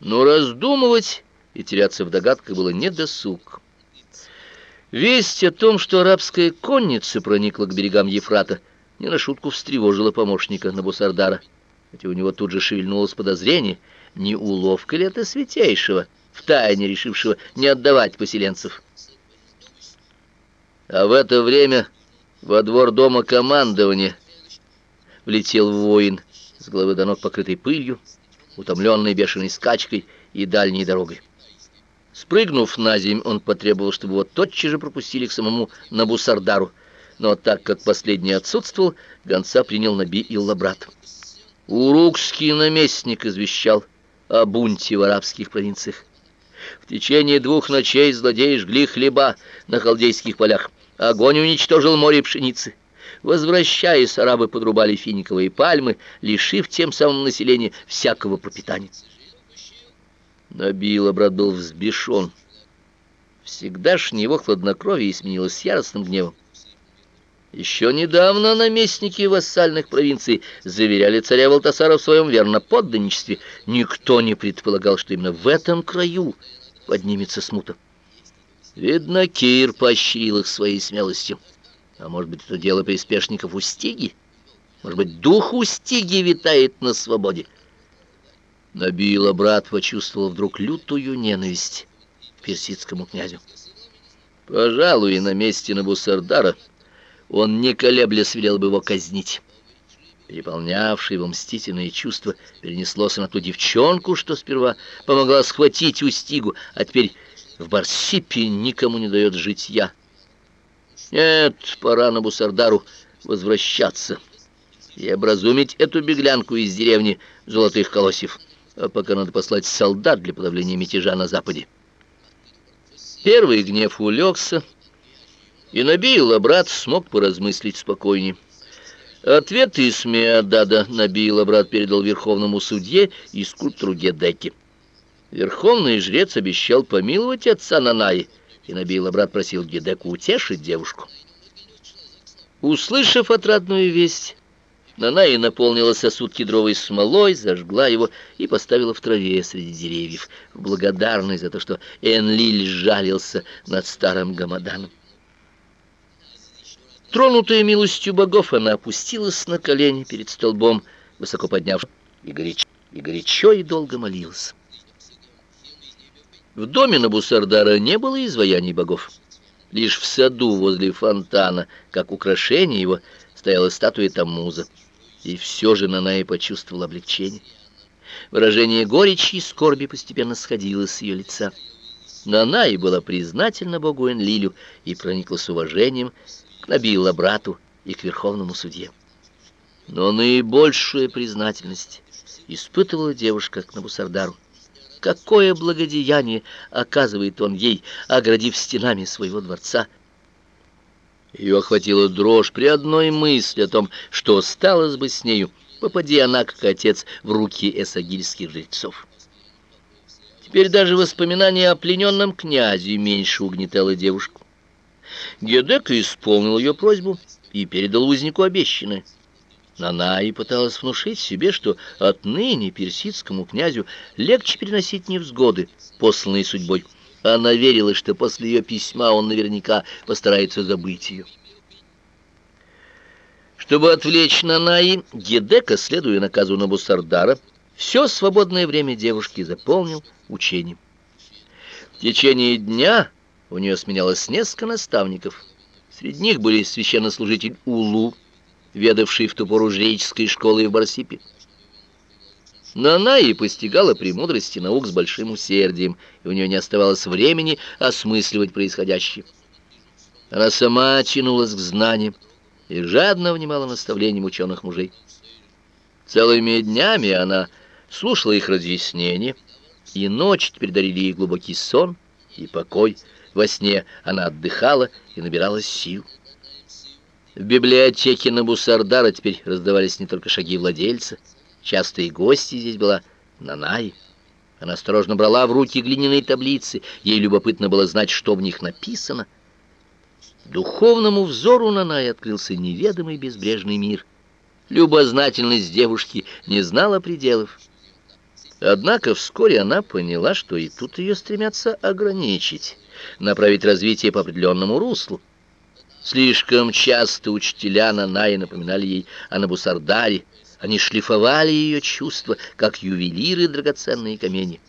Но раздумывать и теряться в догадках было не досуг. Весть о том, что арабская конница проникла к берегам Ефрата, не на шутку встревожила помощника Набусардара, хотя у него тут же шевельнулось подозрение, не уловка ли это святейшего, втайне решившего не отдавать поселенцев. А в это время во двор дома командования влетел воин, с головы до ног покрытый пылью, утомленный бешеной скачкой и дальней дорогой. Спрыгнув на землю, он потребовал, чтобы его тотчас же пропустили к самому Набусардару, но так как последний отсутствовал, гонца принял Наби Иллабрат. Урукский наместник извещал о бунте в арабских провинциях. В течение двух ночей злодеи жгли хлеба на халдейских полях. Огонь уничтожил море пшеницы. Возвращаясь, арабы подрубали финиковые пальмы, лишив тем самым населения всякого пропитания. Набила брат был взбешен. Всегдашнее его хладнокровие сменилось яростным гневом. Еще недавно наместники вассальных провинций заверяли царя Валтасара в своем верноподданничестве. Никто не предполагал, что именно в этом краю поднимется смута. Видно, Кир поощрил их своей смелостью. А может быть, это дело приспешников Устиги? Может быть, дух Устиги витает на свободе? Набила брат почувствовал вдруг лютую ненависть к персидскому князю. Пожалуй, на месте Набусардара он, не колеблясь, велел бы его казнить. Переполнявшее его мстительное чувство перенеслось на ту девчонку, что сперва помогла схватить Устигу, а теперь в Барсипе никому не дает жить я. Нет, пора на Бусардару возвращаться и образумить эту беглянку из деревни Золотых Колосьев а пока надо послать солдат для подавления мятежа на западе. Первый гнев улегся, и Набиила брат смог поразмыслить спокойнее. Ответы из Меадада Набиила брат передал верховному судье и скульптору Гедеке. Верховный жрец обещал помиловать отца Нанаи, и Набиила брат просил Гедеку утешить девушку. Услышав отрадную весть, Нанаи наполнила сосуд кедровой смолой, зажгла его и поставила в траве среди деревьев, в благодарность за то, что Энлиль жалился над старым гамаданом. Тронутая милостью богов, она опустилась на колени перед столбом, высоко подняв и горячо, и горячо и долго молилась. В доме Набусардара не было изваяний богов. Лишь в саду возле фонтана, как украшение его, стояла статуя Таммуза. И все же Наная почувствовала облегчение. Выражение горечи и скорби постепенно сходило с ее лица. Наная была признательна Богу Энлилю и проникла с уважением к Набилла брату и к верховному судье. Но наибольшая признательность испытывала девушка к Набусардару. Какое благодеяние оказывает он ей, оградив стенами своего дворца ее охватила дрожь при одной мысли о том, что сталось бы с нею, попади она, как отец, в руки эсагильских жрецов. Теперь даже воспоминание о плененном князе меньше угнетало девушку. Гедека исполнил ее просьбу и передал узнику обещанное. Она и пыталась внушить себе, что отныне персидскому князю легче переносить невзгоды, посланные судьбой, она верила, что после ее письма он наверняка постарается забыть ее. Чтобы отвлечь Нанаи, Гедека, следуя наказу Набусардара, все свободное время девушки заполнил учением. В течение дня у нее сменялось несколько наставников. Среди них были священнослужитель Улу, ведавший в ту пору жреческой школой в Барсипе, но она и постигала премудрости наук с большим усердием, и у нее не оставалось времени осмысливать происходящее. Она сама тянулась к знаниям и жадно внимала наставлениям ученых мужей. Целыми днями она слушала их разъяснения, и ночь теперь дарили ей глубокий сон и покой. Во сне она отдыхала и набиралась сил. В библиотеке Набусардара теперь раздавались не только шаги владельца, Частые гости здесь была Нанай. Она осторожно брала в руки глиняные таблицы. Ей любопытно было знать, что в них написано. Духовному взору Нанай открылся неведомый безбрежный мир. Любознательность девушки не знала пределов. Однако вскоре она поняла, что и тут ее стремятся ограничить, направить развитие по определенному руслу. Слишком часто учителя Нанаи напоминали ей о Набусардаре, они шлифовали ее чувства, как ювелиры драгоценные камни.